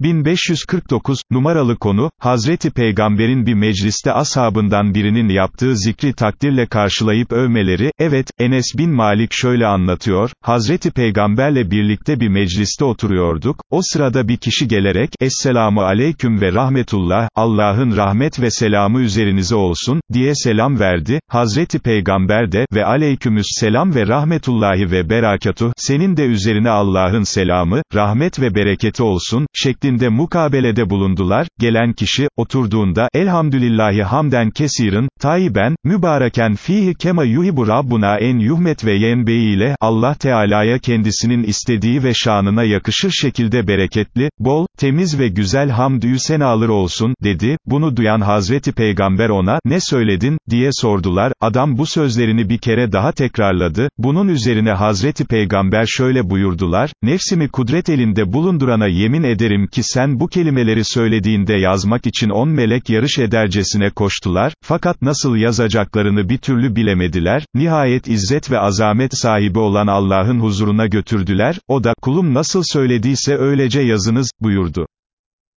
1549, numaralı konu, Hazreti Peygamber'in bir mecliste ashabından birinin yaptığı zikri takdirle karşılayıp övmeleri, evet, Enes bin Malik şöyle anlatıyor, Hazreti Peygamberle birlikte bir mecliste oturuyorduk, o sırada bir kişi gelerek, Esselamu Aleyküm ve Rahmetullah, Allah'ın rahmet ve selamı üzerinize olsun, diye selam verdi, Hazreti Peygamber de, ve Aleykümüs selam ve Rahmetullahi ve Berakatuh, senin de üzerine Allah'ın selamı, rahmet ve bereketi olsun, şeklinde şeklinde mukabelede bulundular, gelen kişi, oturduğunda, elhamdülillahi hamden kesirin, tayyiben, mübareken fihi kema yuhibu Rabbuna en yuhmet ve yenbeyi ile, Allah Teala'ya kendisinin istediği ve şanına yakışır şekilde bereketli, bol, temiz ve güzel hamdü senalar olsun, dedi, bunu duyan Hazreti Peygamber ona, ne söyledin, diye sordular, adam bu sözlerini bir kere daha tekrarladı, bunun üzerine Hazreti Peygamber şöyle buyurdular, nefsimi kudret elinde bulundurana yemin ederim ki sen bu kelimeleri söylediğinde yazmak için on melek yarış edercesine koştular, fakat nasıl yazacaklarını bir türlü bilemediler, nihayet izzet ve azamet sahibi olan Allah'ın huzuruna götürdüler, o da, kulum nasıl söylediyse öylece yazınız, buyurdu.